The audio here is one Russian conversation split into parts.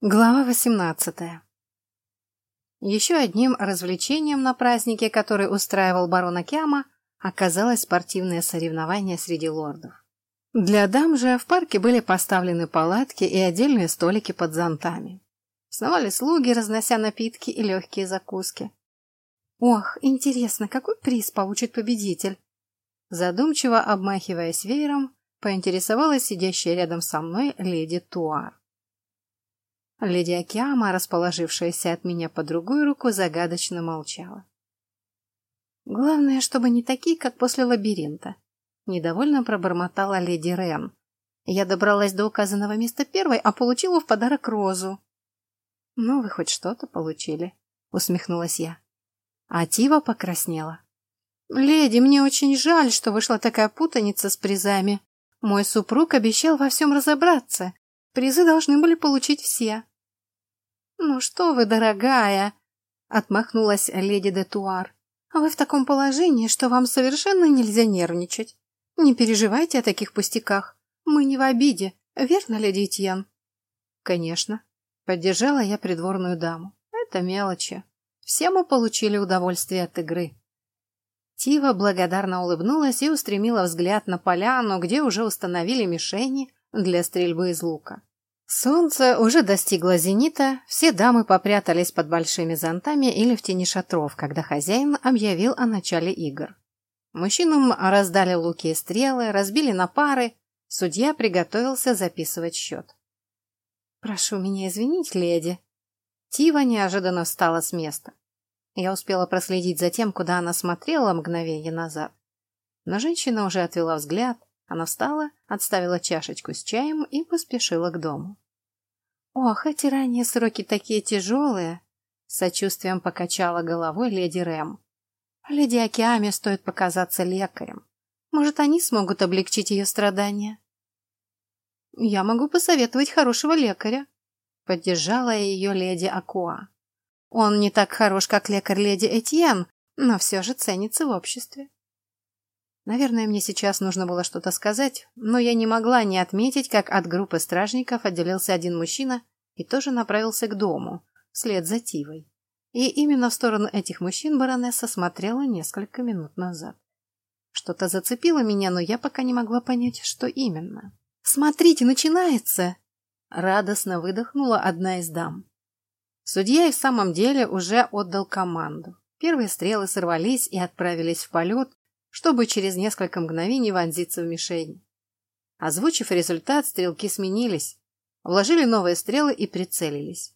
Глава 18. Еще одним развлечением на празднике, который устраивал барон Акяма, оказалось спортивное соревнование среди лордов. Для дам же в парке были поставлены палатки и отдельные столики под зонтами. Сновали слуги, разнося напитки и легкие закуски. «Ох, интересно, какой приз получит победитель?» Задумчиво обмахиваясь веером, поинтересовалась сидящая рядом со мной леди Туар. Леди Акиама, расположившаяся от меня по другую руку, загадочно молчала. Главное, чтобы не такие, как после лабиринта. Недовольно пробормотала леди Рен. Я добралась до указанного места первой, а получила в подарок розу. Ну, вы хоть что-то получили, усмехнулась я. А Тива покраснела. Леди, мне очень жаль, что вышла такая путаница с призами. Мой супруг обещал во всем разобраться. Призы должны были получить все. «Ну что вы, дорогая!» — отмахнулась леди де Туар. «Вы в таком положении, что вам совершенно нельзя нервничать. Не переживайте о таких пустяках. Мы не в обиде, верно, леди Этьен?» «Конечно», — поддержала я придворную даму. «Это мелочи. Все мы получили удовольствие от игры». Тива благодарно улыбнулась и устремила взгляд на поляну, где уже установили мишени для стрельбы из лука. Солнце уже достигло зенита, все дамы попрятались под большими зонтами или в тени шатров, когда хозяин объявил о начале игр. Мужчинам раздали луки и стрелы, разбили на пары, судья приготовился записывать счет. «Прошу меня извинить, леди». Тива неожиданно встала с места. Я успела проследить за тем, куда она смотрела мгновение назад. Но женщина уже отвела взгляд, она встала, отставила чашечку с чаем и поспешила к дому. «Ох, эти ранние сроки такие тяжелые!» Сочувствием покачала головой леди Рэм. «Леди Акиаме стоит показаться лекарем. Может, они смогут облегчить ее страдания?» «Я могу посоветовать хорошего лекаря», — поддержала ее леди Акуа. «Он не так хорош, как лекарь леди Этьен, но все же ценится в обществе». Наверное, мне сейчас нужно было что-то сказать, но я не могла не отметить, как от группы стражников отделился один мужчина и тоже направился к дому, вслед за Тивой. И именно в сторону этих мужчин баронесса смотрела несколько минут назад. Что-то зацепило меня, но я пока не могла понять, что именно. «Смотрите, начинается!» Радостно выдохнула одна из дам. Судья и в самом деле уже отдал команду. Первые стрелы сорвались и отправились в полет, чтобы через несколько мгновений вонзиться в мишень. Озвучив результат, стрелки сменились, вложили новые стрелы и прицелились.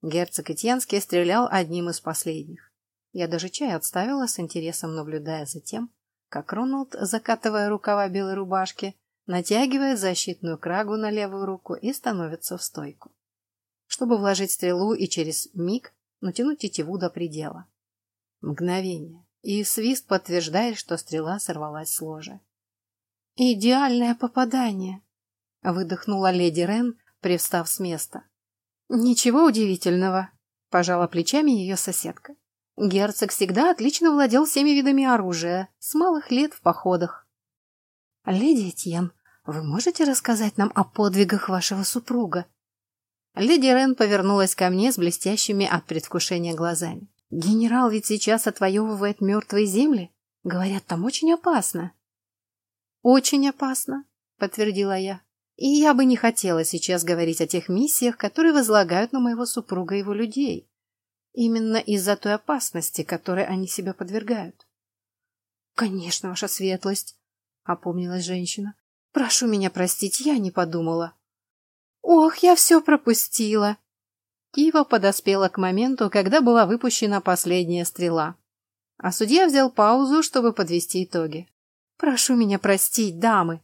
Герцог Этьянский стрелял одним из последних. Я даже чай отставила с интересом, наблюдая за тем, как Роналд, закатывая рукава белой рубашки, натягивает защитную крагу на левую руку и становится в стойку, чтобы вложить стрелу и через миг натянуть тетиву до предела. Мгновение и свист подтверждает, что стрела сорвалась с ложа. «Идеальное попадание!» — выдохнула леди Рен, привстав с места. «Ничего удивительного», — пожала плечами ее соседка. Герцог всегда отлично владел всеми видами оружия, с малых лет в походах. «Леди Этьен, вы можете рассказать нам о подвигах вашего супруга?» Леди Рен повернулась ко мне с блестящими от предвкушения глазами. Генерал ведь сейчас отвоевывает мертвые земли. Говорят, там очень опасно. Очень опасно, подтвердила я. И я бы не хотела сейчас говорить о тех миссиях, которые возлагают на моего супруга его людей. Именно из-за той опасности, которой они себя подвергают. Конечно, ваша светлость, опомнилась женщина. Прошу меня простить, я не подумала. Ох, я все пропустила, Кива подоспела к моменту, когда была выпущена последняя стрела. А судья взял паузу, чтобы подвести итоги. «Прошу меня простить, дамы!»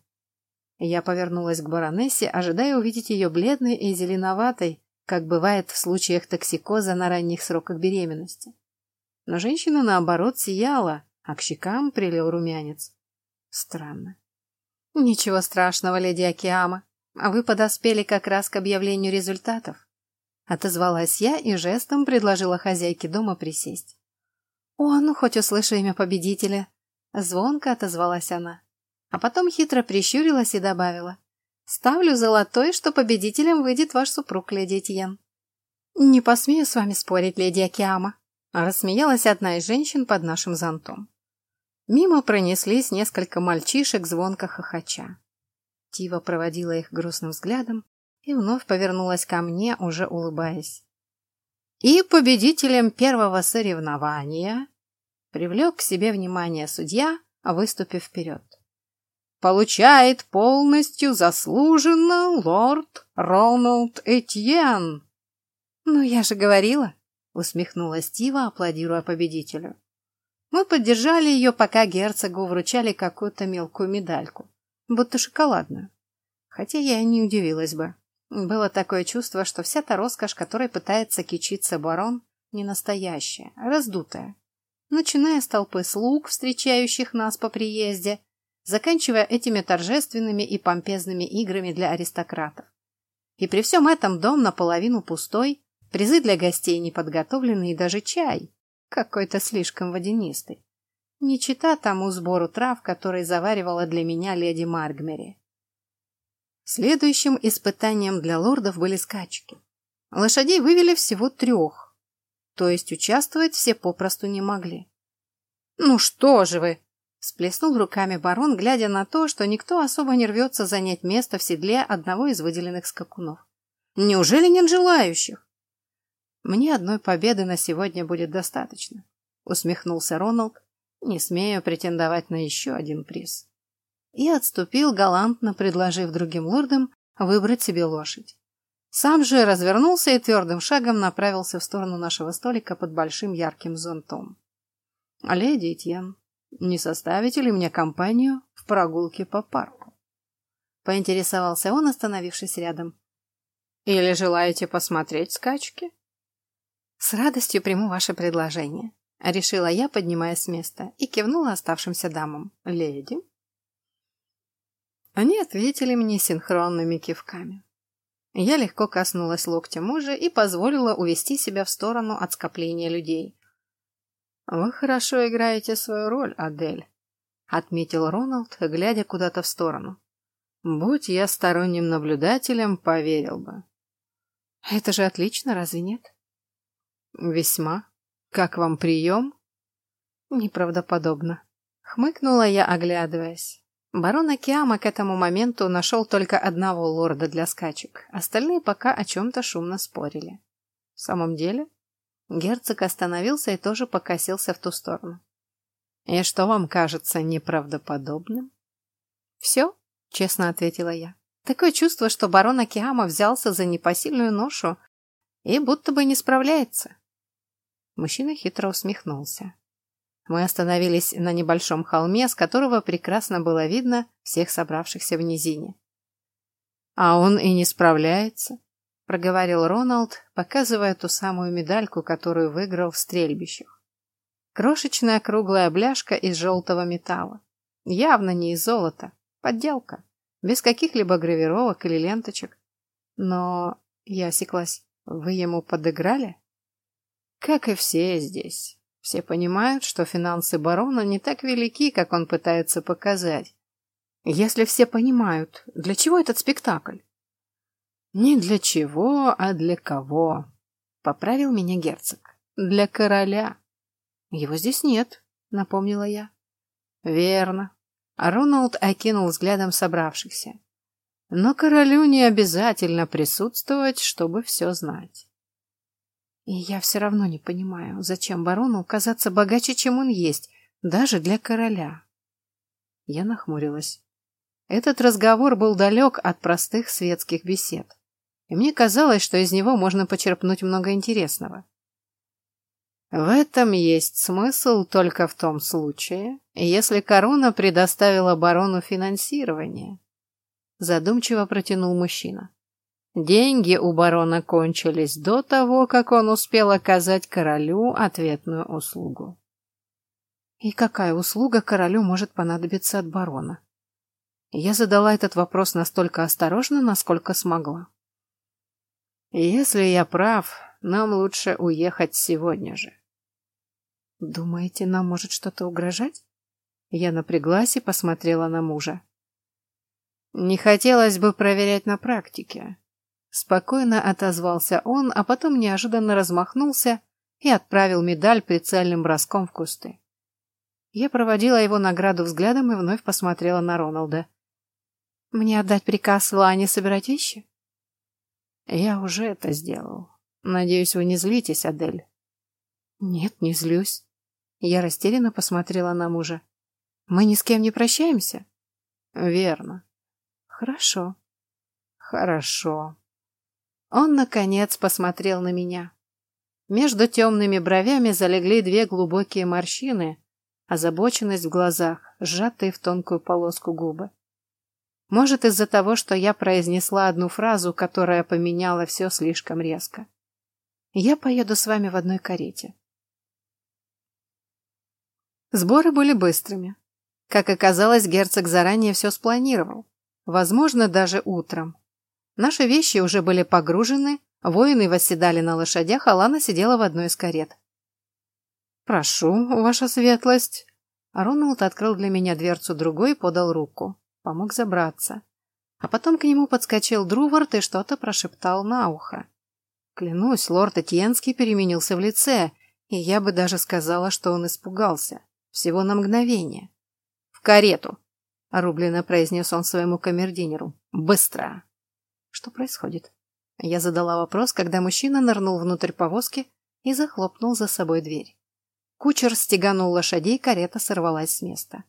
Я повернулась к баронессе, ожидая увидеть ее бледной и зеленоватой, как бывает в случаях токсикоза на ранних сроках беременности. Но женщина, наоборот, сияла, а к щекам прилил румянец. Странно. «Ничего страшного, леди Акиама. Вы подоспели как раз к объявлению результатов. Отозвалась я и жестом предложила хозяйке дома присесть. «О, ну хоть услышу имя победителя!» Звонко отозвалась она. А потом хитро прищурилась и добавила. «Ставлю золотой, что победителем выйдет ваш супруг, леди Этьен». Не посмею с вами спорить, леди Акиама, рассмеялась одна из женщин под нашим зонтом. Мимо пронеслись несколько мальчишек, звонко хохоча. Тива проводила их грустным взглядом и вновь повернулась ко мне, уже улыбаясь. И победителем первого соревнования привлек к себе внимание судья, выступив вперед. Получает полностью заслуженно лорд Роналд Этьен. Ну, я же говорила, усмехнулась Тива, аплодируя победителю. Мы поддержали ее, пока герцогу вручали какую-то мелкую медальку, будто шоколадную. Хотя я и не удивилась бы. Было такое чувство, что вся та роскошь, которой пытается кичиться барон, не настоящая, а раздутая. Начиная с толпы слуг, встречающих нас по приезде, заканчивая этими торжественными и помпезными играми для аристократов. И при всем этом дом наполовину пустой, призы для гостей не подготовлены и даже чай, какой-то слишком водянистый. Не чита тому сбору трав, который заваривала для меня леди Маргмери. Следующим испытанием для лордов были скачки. Лошадей вывели всего трех, то есть участвовать все попросту не могли. «Ну что же вы!» – сплеснул руками барон, глядя на то, что никто особо не рвется занять место в седле одного из выделенных скакунов. «Неужели нет желающих?» «Мне одной победы на сегодня будет достаточно», – усмехнулся Роналд, не смею претендовать на еще один приз и отступил, галантно предложив другим лордам выбрать себе лошадь. Сам же развернулся и твердым шагом направился в сторону нашего столика под большим ярким зонтом. «Леди Этьен, не составите ли мне компанию в прогулке по парку?» Поинтересовался он, остановившись рядом. «Или желаете посмотреть скачки?» «С радостью приму ваше предложение», — решила я, поднимаясь с места, и кивнула оставшимся дамам. «Леди?» Они ответили мне синхронными кивками. Я легко коснулась локтя мужа и позволила увести себя в сторону от скопления людей. «Вы хорошо играете свою роль, Адель», — отметил Роналд, глядя куда-то в сторону. «Будь я сторонним наблюдателем, поверил бы». «Это же отлично, разве нет?» «Весьма. Как вам прием?» «Неправдоподобно», — хмыкнула я, оглядываясь. Барон Акиама к этому моменту нашел только одного лорда для скачек, остальные пока о чем-то шумно спорили. В самом деле, герцог остановился и тоже покосился в ту сторону. «И что вам кажется неправдоподобным?» «Все», — честно ответила я. «Такое чувство, что барон Акиама взялся за непосильную ношу и будто бы не справляется». Мужчина хитро усмехнулся. Мы остановились на небольшом холме, с которого прекрасно было видно всех собравшихся в низине. «А он и не справляется», — проговорил Роналд, показывая ту самую медальку, которую выиграл в стрельбищах. Крошечная круглая бляшка из желтого металла. Явно не из золота. Подделка. Без каких-либо гравировок или ленточек. Но я осеклась. Вы ему подыграли? Как и все здесь. Все понимают, что финансы барона не так велики, как он пытается показать. Если все понимают, для чего этот спектакль? Не для чего, а для кого? Поправил меня герцог. Для короля. Его здесь нет, напомнила я. Верно. Роналд окинул взглядом собравшихся. Но королю не обязательно присутствовать, чтобы все знать. И я все равно не понимаю, зачем барону казаться богаче, чем он есть, даже для короля. Я нахмурилась. Этот разговор был далек от простых светских бесед, и мне казалось, что из него можно почерпнуть много интересного. В этом есть смысл только в том случае, если корона предоставила барону финансирование. Задумчиво протянул мужчина. Деньги у барона кончились до того, как он успел оказать королю ответную услугу. И какая услуга королю может понадобиться от барона? Я задала этот вопрос настолько осторожно, насколько смогла. Если я прав, нам лучше уехать сегодня же. Думаете, нам может что-то угрожать? Я напряглась и посмотрела на мужа. Не хотелось бы проверять на практике, Спокойно отозвался он, а потом неожиданно размахнулся и отправил медаль прицельным броском в кусты. Я проводила его награду взглядом и вновь посмотрела на Роналда. «Мне отдать приказ Лане собирать вещи?» «Я уже это сделал. Надеюсь, вы не злитесь, Адель?» «Нет, не злюсь». Я растерянно посмотрела на мужа. «Мы ни с кем не прощаемся?» «Верно». «Хорошо». «Хорошо». Он, наконец, посмотрел на меня. Между темными бровями залегли две глубокие морщины, озабоченность в глазах, сжатые в тонкую полоску губы. Может, из-за того, что я произнесла одну фразу, которая поменяла все слишком резко. Я поеду с вами в одной карете. Сборы были быстрыми. Как оказалось, герцог заранее все спланировал. Возможно, даже утром. Наши вещи уже были погружены, воины восседали на лошадях, а Лана сидела в одной из карет. «Прошу, ваша светлость». Роналд открыл для меня дверцу другой и подал руку. Помог забраться. А потом к нему подскочил Друвард и что-то прошептал на ухо. Клянусь, лорд Этьенский переменился в лице, и я бы даже сказала, что он испугался. Всего на мгновение. «В карету!» — рублено произнес он своему камердинеру. «Быстро!» Что происходит? Я задала вопрос, когда мужчина нырнул внутрь повозки и захлопнул за собой дверь. Кучер стеганул лошадей, карета сорвалась с места.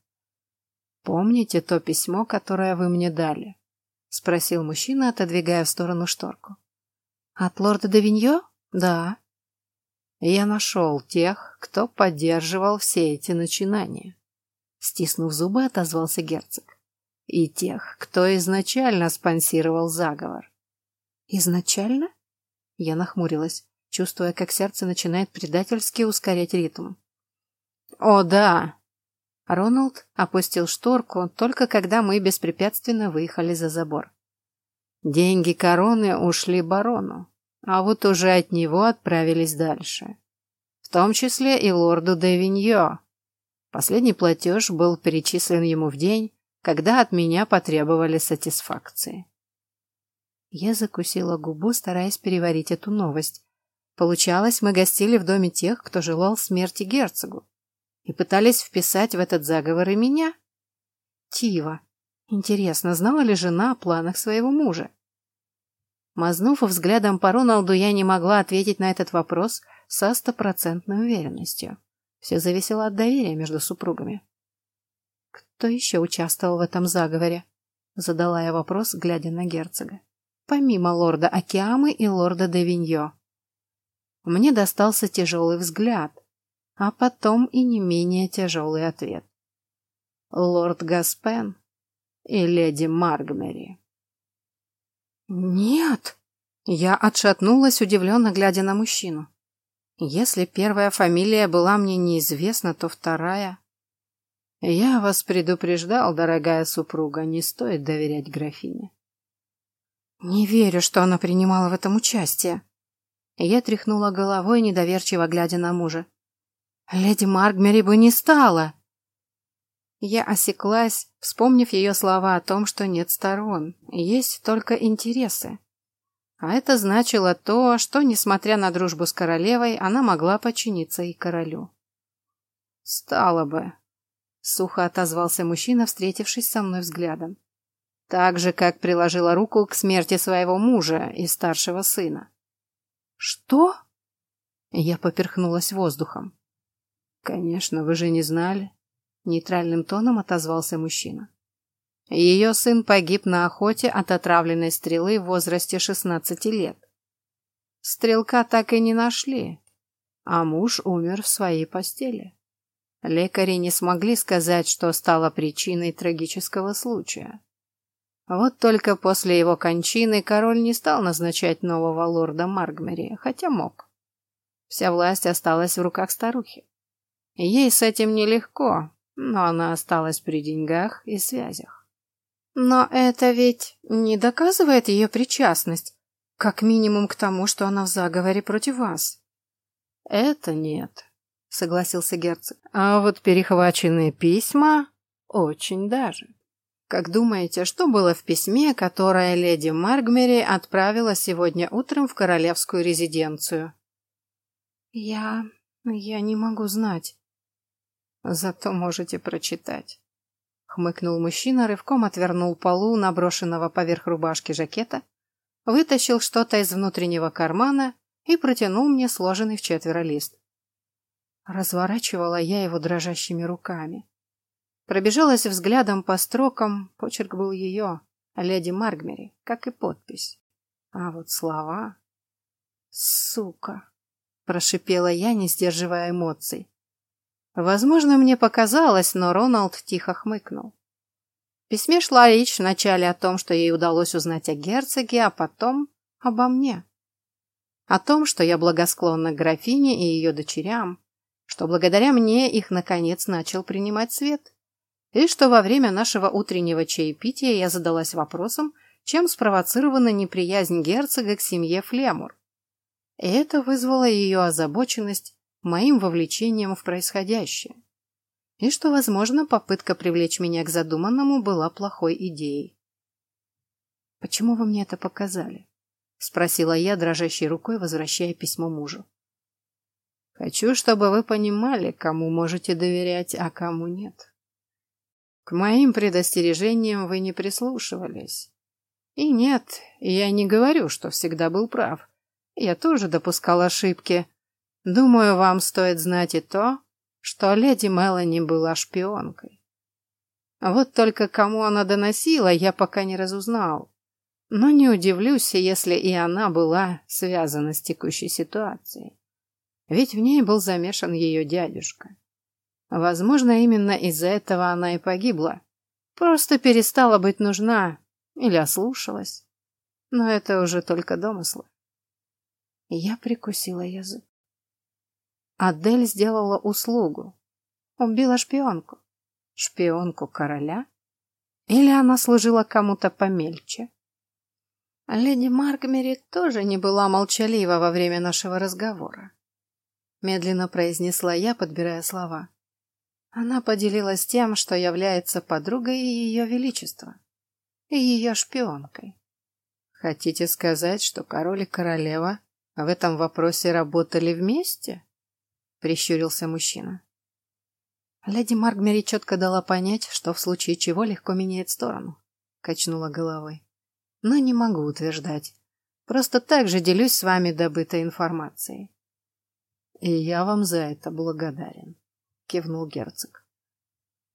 «Помните то письмо, которое вы мне дали?» — спросил мужчина, отодвигая в сторону шторку. «От лорда Давиньо? Да». «Я нашел тех, кто поддерживал все эти начинания», — стиснув зубы, отозвался герцог и тех, кто изначально спонсировал заговор. Изначально? Я нахмурилась, чувствуя, как сердце начинает предательски ускорять ритм. О, да. Роналд опустил шторку только когда мы беспрепятственно выехали за забор. Деньги короны ушли барону, а вот уже от него отправились дальше. В том числе и лорду де Виньо. Последний платеж был перечислен ему в день, когда от меня потребовали сатисфакции. Я закусила губу, стараясь переварить эту новость. Получалось, мы гостили в доме тех, кто желал смерти герцогу, и пытались вписать в этот заговор и меня. Тива. Интересно, знала ли жена о планах своего мужа? Мазнув взглядом по Роналду, я не могла ответить на этот вопрос со стопроцентной уверенностью. Все зависело от доверия между супругами. Кто еще участвовал в этом заговоре? Задала я вопрос, глядя на герцога. Помимо лорда Акиамы и лорда Девиньо. Мне достался тяжелый взгляд, а потом и не менее тяжелый ответ. Лорд Гаспен и леди Маргмери. «Нет!» Я отшатнулась, удивленно глядя на мужчину. Если первая фамилия была мне неизвестна, то вторая... Я вас предупреждал, дорогая супруга, не стоит доверять графине. Не верю, что она принимала в этом участие. Я тряхнула головой, недоверчиво глядя на мужа. Леди Маргмери бы не стала. Я осеклась, вспомнив ее слова о том, что нет сторон, есть только интересы. А это значило то, что, несмотря на дружбу с королевой, она могла подчиниться и королю. «Стало бы», Сухо отозвался мужчина, встретившись со мной взглядом. Так же, как приложила руку к смерти своего мужа и старшего сына. «Что?» Я поперхнулась воздухом. «Конечно, вы же не знали», — нейтральным тоном отозвался мужчина. Ее сын погиб на охоте от отравленной стрелы в возрасте шестнадцати лет. Стрелка так и не нашли, а муж умер в своей постели. Лекари не смогли сказать, что стало причиной трагического случая. Вот только после его кончины король не стал назначать нового лорда Маргмери, хотя мог. Вся власть осталась в руках старухи. Ей с этим нелегко, но она осталась при деньгах и связях. Но это ведь не доказывает ее причастность, как минимум к тому, что она в заговоре против вас. Это нет согласился герцог. А вот перехваченные письма очень даже. Как думаете, что было в письме, которое леди Маргмери отправила сегодня утром в королевскую резиденцию? Я... я не могу знать. Зато можете прочитать. Хмыкнул мужчина, рывком отвернул полу наброшенного поверх рубашки жакета, вытащил что-то из внутреннего кармана и протянул мне сложенный в четверо лист. Разворачивала я его дрожащими руками. Пробежалась взглядом по строкам, почерк был ее, леди Маргмери, как и подпись. А вот слова... «Сука!» — прошипела я, не сдерживая эмоций. Возможно, мне показалось, но Роналд тихо хмыкнул. В письме шла речь вначале о том, что ей удалось узнать о герцоге, а потом обо мне. О том, что я благосклонна к графине и ее дочерям, что благодаря мне их, наконец, начал принимать свет и что во время нашего утреннего чаепития я задалась вопросом, чем спровоцирована неприязнь герцога к семье Флемур. И это вызвало ее озабоченность моим вовлечением в происходящее. И что, возможно, попытка привлечь меня к задуманному была плохой идеей. «Почему вы мне это показали?» — спросила я, дрожащей рукой, возвращая письмо мужу. «Хочу, чтобы вы понимали, кому можете доверять, а кому нет», к моим предостережениям вы не прислушивались. И нет, я не говорю, что всегда был прав. Я тоже допускал ошибки. Думаю, вам стоит знать и то, что леди Мелани была шпионкой. Вот только кому она доносила, я пока не разузнал. Но не удивлюсь, если и она была связана с текущей ситуацией. Ведь в ней был замешан ее дядюшка. Возможно, именно из-за этого она и погибла. Просто перестала быть нужна или ослушалась. Но это уже только домыслы. Я прикусила язык. Адель сделала услугу. Убила шпионку. Шпионку короля? Или она служила кому-то помельче? Леди Маркмери тоже не была молчалива во время нашего разговора. Медленно произнесла я, подбирая слова. Она поделилась тем, что является подругой Ее Величества и ее шпионкой. Хотите сказать, что король и королева в этом вопросе работали вместе? Прищурился мужчина. Леди Маргмери четко дала понять, что в случае чего легко меняет сторону. Качнула головой. Но не могу утверждать. Просто так же делюсь с вами добытой информацией. И я вам за это благодарен. — кивнул герцог.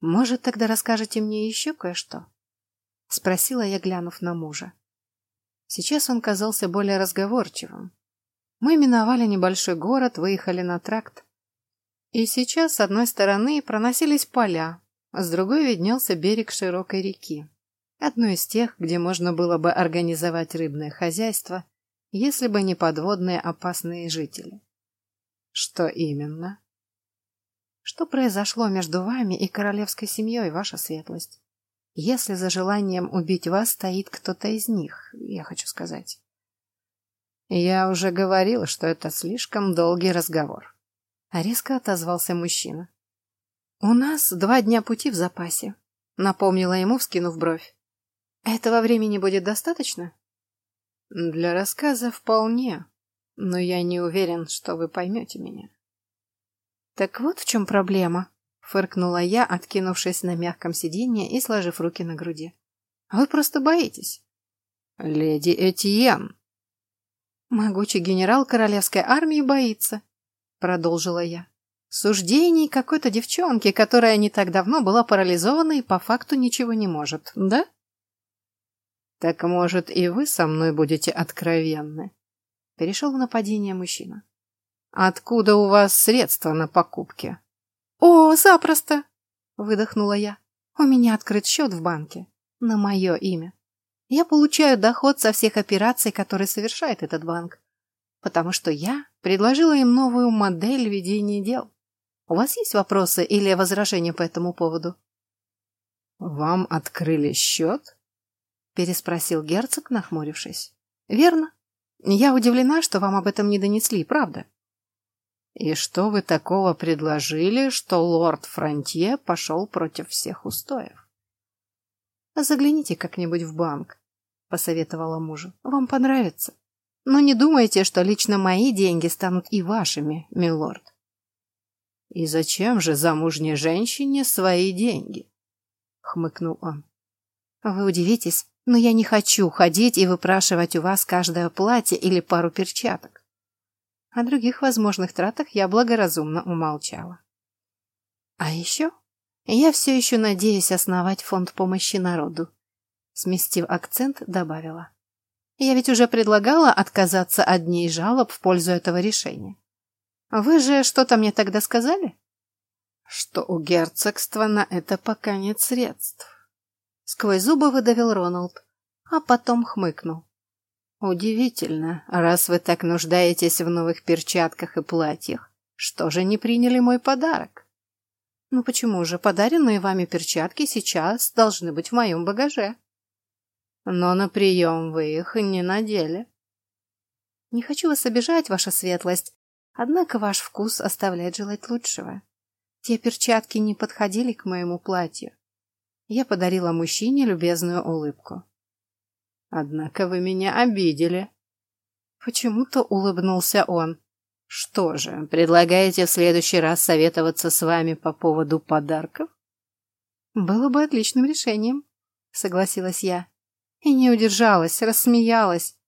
«Может, тогда расскажете мне еще кое-что?» — спросила я, глянув на мужа. Сейчас он казался более разговорчивым. Мы миновали небольшой город, выехали на тракт. И сейчас с одной стороны проносились поля, а с другой виднелся берег широкой реки. Одной из тех, где можно было бы организовать рыбное хозяйство, если бы не подводные опасные жители. Что именно? Что произошло между вами и королевской семьей, ваша светлость? Если за желанием убить вас стоит кто-то из них, я хочу сказать. Я уже говорил, что это слишком долгий разговор. Резко отозвался мужчина. У нас два дня пути в запасе, напомнила ему, вскинув бровь. Этого времени будет достаточно? Для рассказа вполне, но я не уверен, что вы поймете меня. «Так вот в чем проблема», — фыркнула я, откинувшись на мягком сиденье и сложив руки на груди. «Вы просто боитесь». «Леди Этьен». «Могучий генерал королевской армии боится», — продолжила я. «Суждений какой-то девчонки, которая не так давно была парализована и по факту ничего не может, да?» «Так, может, и вы со мной будете откровенны?» Перешел в нападение мужчина. Откуда у вас средства на покупки? О, запросто! Выдохнула я. У меня открыт счет в банке. На мое имя. Я получаю доход со всех операций, которые совершает этот банк. Потому что я предложила им новую модель ведения дел. У вас есть вопросы или возражения по этому поводу? Вам открыли счет? Переспросил герцог, нахмурившись. Верно. Я удивлена, что вам об этом не донесли, правда? И что вы такого предложили, что лорд Фронтье пошел против всех устоев? Загляните как-нибудь в банк, посоветовала мужу. Вам понравится. Но не думайте, что лично мои деньги станут и вашими, милорд. И зачем же замужней женщине свои деньги? хмыкнул он. Вы удивитесь, но я не хочу ходить и выпрашивать у вас каждое платье или пару перчаток. О других возможных тратах я благоразумно умолчала. А еще я все еще надеюсь основать фонд помощи народу. Сместив акцент, добавила. Я ведь уже предлагала отказаться от дней жалоб в пользу этого решения. Вы же что-то мне тогда сказали? Что у герцогства на это пока нет средств. Сквозь зубы выдавил Роналд, а потом хмыкнул. Удивительно, раз вы так нуждаетесь в новых перчатках и платьях, что же не приняли мой подарок? Ну почему же подаренные вами перчатки сейчас должны быть в моем багаже? Но на прием вы их не надели. Не хочу вас обижать, ваша светлость, однако ваш вкус оставляет желать лучшего. Те перчатки не подходили к моему платью. Я подарила мужчине любезную улыбку. Однако вы меня обидели. Почему-то улыбнулся он. Что же, предлагаете в следующий раз советоваться с вами по поводу подарков? Было бы отличным решением, согласилась я. И не удержалась, рассмеялась.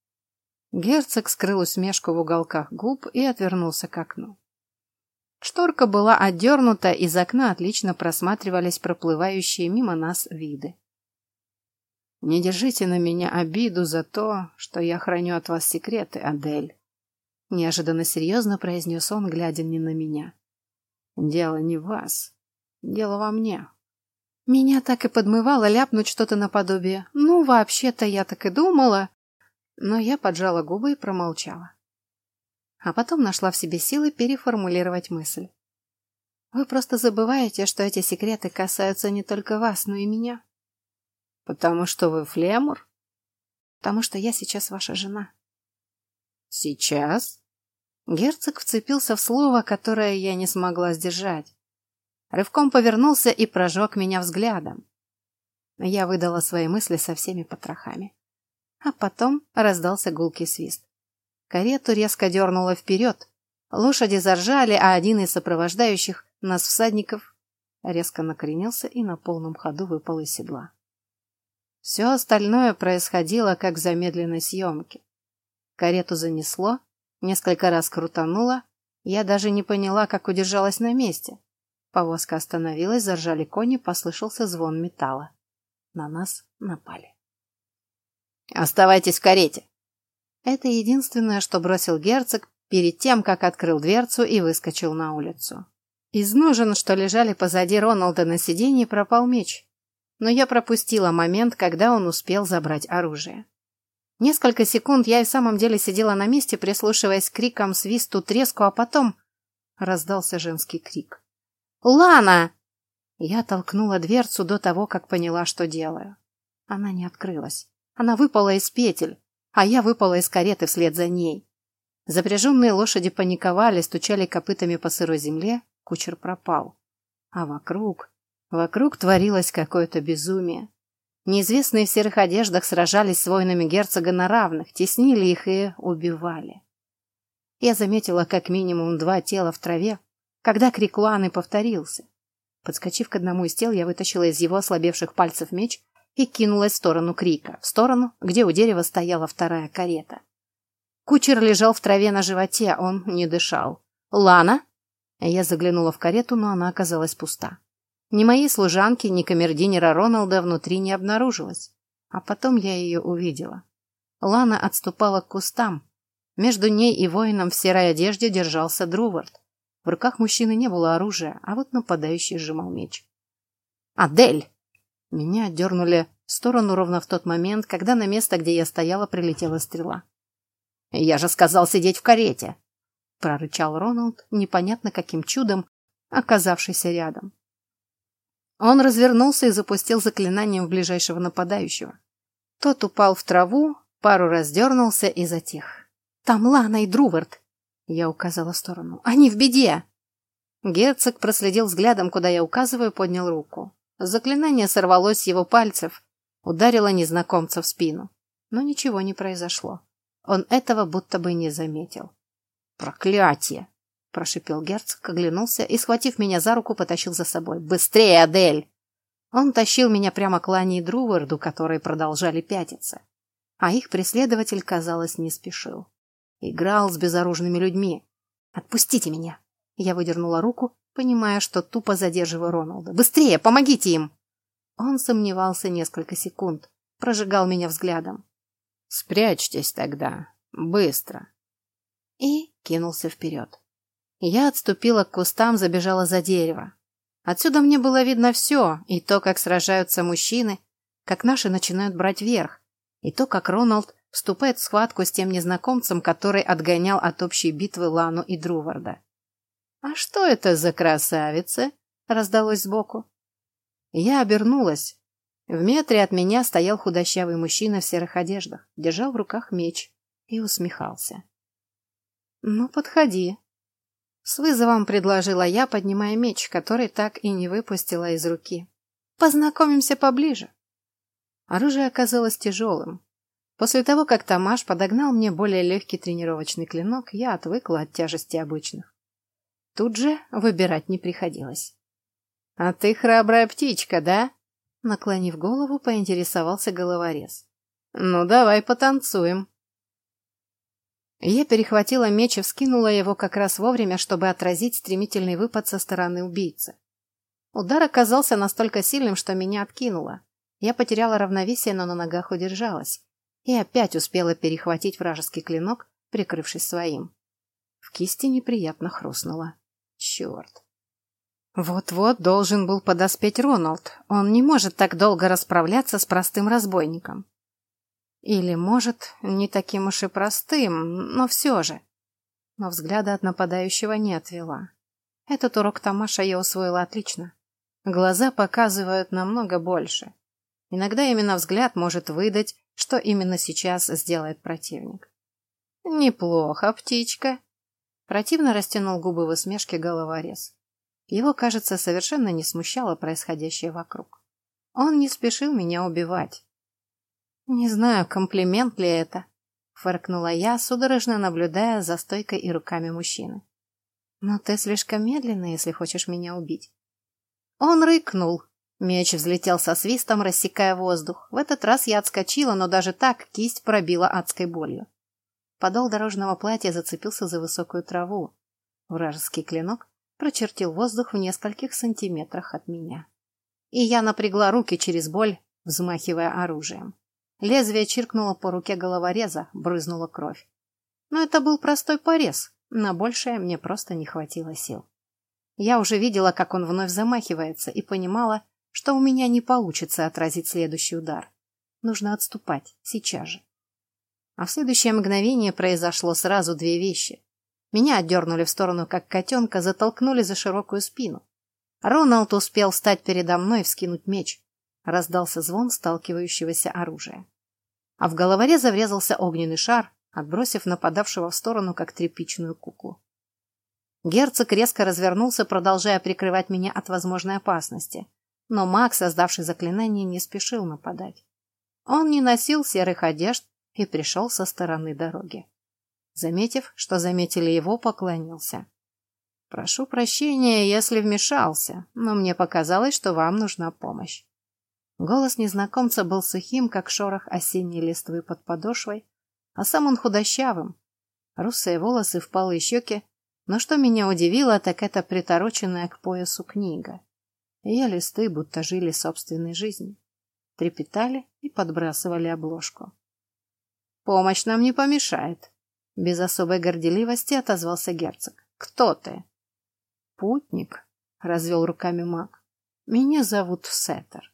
Герцог скрыл усмешку в уголках губ и отвернулся к окну. Шторка была отдернута, из окна отлично просматривались проплывающие мимо нас виды. «Не держите на меня обиду за то, что я храню от вас секреты, Адель», — неожиданно серьезно произнес он, глядя не на меня. «Дело не в вас, дело во мне». Меня так и подмывало ляпнуть что-то наподобие. Ну, вообще-то я так и думала. Но я поджала губы и промолчала. А потом нашла в себе силы переформулировать мысль. Вы просто забываете, что эти секреты касаются не только вас, но и меня. Потому что вы флемур? Потому что я сейчас ваша жена. Сейчас? Герцог вцепился в слово, которое я не смогла сдержать рывком повернулся и прожег меня взглядом. Я выдала свои мысли со всеми потрохами. А потом раздался гулкий свист. Карету резко дернуло вперед. Лошади заржали, а один из сопровождающих нас всадников резко накренился и на полном ходу выпал из седла. Все остальное происходило, как в замедленной съемке. Карету занесло, несколько раз крутануло, я даже не поняла, как удержалась на месте. Повозка остановилась, заржали кони, послышался звон металла. На нас напали. «Оставайтесь в карете!» Это единственное, что бросил герцог перед тем, как открыл дверцу и выскочил на улицу. Из ножен, что лежали позади Роналда на сиденье, пропал меч. Но я пропустила момент, когда он успел забрать оружие. Несколько секунд я и в самом деле сидела на месте, прислушиваясь к крикам, свисту, треску, а потом раздался женский крик. «Лана!» Я толкнула дверцу до того, как поняла, что делаю. Она не открылась. Она выпала из петель, а я выпала из кареты вслед за ней. Запряженные лошади паниковали, стучали копытами по сырой земле, кучер пропал. А вокруг... Вокруг творилось какое-то безумие. Неизвестные в серых одеждах сражались с воинами герцога на равных, теснили их и убивали. Я заметила как минимум два тела в траве, когда крик Луаны повторился. Подскочив к одному из тел, я вытащила из его ослабевших пальцев меч и кинулась в сторону крика, в сторону, где у дерева стояла вторая карета. Кучер лежал в траве на животе, он не дышал. «Лана?» Я заглянула в карету, но она оказалась пуста. Ни моей служанки, ни камердинера Роналда внутри не обнаружилось. А потом я ее увидела. Лана отступала к кустам. Между ней и воином в серой одежде держался Друвард. В руках мужчины не было оружия, а вот нападающий сжимал меч. «Адель!» Меня дернули в сторону ровно в тот момент, когда на место, где я стояла, прилетела стрела. «Я же сказал сидеть в карете!» прорычал Роналд, непонятно каким чудом, оказавшийся рядом. Он развернулся и запустил заклинанием в ближайшего нападающего. Тот упал в траву, пару раз дернулся и затих. «Там Лана и Друвард!» Я указала в сторону. «Они в беде!» Герцог проследил взглядом, куда я указываю, поднял руку. Заклинание сорвалось с его пальцев. Ударила незнакомца в спину. Но ничего не произошло. Он этого будто бы не заметил. «Проклятие!» – прошипел герцог, оглянулся и, схватив меня за руку, потащил за собой. «Быстрее, Адель!» Он тащил меня прямо к Лане и Друварду, которые продолжали пятиться. А их преследователь, казалось, не спешил. Играл с безоружными людьми. «Отпустите меня!» Я выдернула руку, понимая, что тупо задерживаю Роналда. «Быстрее! Помогите им!» Он сомневался несколько секунд, прожигал меня взглядом. «Спрячьтесь тогда. Быстро!» И кинулся вперед. Я отступила к кустам, забежала за дерево. Отсюда мне было видно все, и то, как сражаются мужчины, как наши начинают брать верх, и то, как Роналд вступает в схватку с тем незнакомцем, который отгонял от общей битвы Лану и Друварда. «А что это за красавицы?» — раздалось сбоку. Я обернулась. В метре от меня стоял худощавый мужчина в серых одеждах, держал в руках меч и усмехался. «Ну, подходи». С вызовом предложила я, поднимая меч, который так и не выпустила из руки. «Познакомимся поближе». Оружие оказалось тяжелым. После того, как Тамаш подогнал мне более легкий тренировочный клинок, я отвыкла от тяжести обычных. Тут же выбирать не приходилось. «А ты храбрая птичка, да?» Наклонив голову, поинтересовался головорез. «Ну, давай потанцуем». Я перехватила меч и вскинула его как раз вовремя, чтобы отразить стремительный выпад со стороны убийцы. Удар оказался настолько сильным, что меня откинуло. Я потеряла равновесие, но на ногах удержалась. И опять успела перехватить вражеский клинок, прикрывшись своим. В кисти неприятно хрустнуло. Черт. Вот-вот должен был подоспеть Роналд. Он не может так долго расправляться с простым разбойником. Или, может, не таким уж и простым, но все же. Но взгляда от нападающего не отвела. Этот урок Тамаша я усвоила отлично. Глаза показывают намного больше. Иногда именно взгляд может выдать, что именно сейчас сделает противник. «Неплохо, птичка», Противно растянул губы в усмешке головорез. Его, кажется, совершенно не смущало происходящее вокруг. Он не спешил меня убивать. «Не знаю, комплимент ли это», — фыркнула я, судорожно наблюдая за стойкой и руками мужчины. «Но ты слишком медленно, если хочешь меня убить». Он рыкнул. Меч взлетел со свистом, рассекая воздух. В этот раз я отскочила, но даже так кисть пробила адской болью. Подол дорожного платья зацепился за высокую траву. Вражеский клинок прочертил воздух в нескольких сантиметрах от меня. И я напрягла руки через боль, взмахивая оружием. Лезвие чиркнуло по руке головореза, брызнула кровь. Но это был простой порез, на большее мне просто не хватило сил. Я уже видела, как он вновь замахивается, и понимала, что у меня не получится отразить следующий удар. Нужно отступать, сейчас же. А в следующее мгновение произошло сразу две вещи. Меня отдернули в сторону, как котенка, затолкнули за широкую спину. Роналд успел встать передо мной и вскинуть меч. Раздался звон сталкивающегося оружия. А в головореза врезался огненный шар, отбросив нападавшего в сторону, как тряпичную куклу. Герцог резко развернулся, продолжая прикрывать меня от возможной опасности. Но маг, создавший заклинание, не спешил нападать. Он не носил серых одежд, и пришел со стороны дороги. Заметив, что заметили его, поклонился. «Прошу прощения, если вмешался, но мне показалось, что вам нужна помощь». Голос незнакомца был сухим, как шорох осенней листвы под подошвой, а сам он худощавым. Русые волосы, впалые щеки, но что меня удивило, так это притороченная к поясу книга. Ее листы будто жили собственной жизнью, трепетали и подбрасывали обложку. Помощь нам не помешает. Без особой горделивости отозвался герцог. Кто ты? Путник, развел руками маг. Меня зовут Сеттер.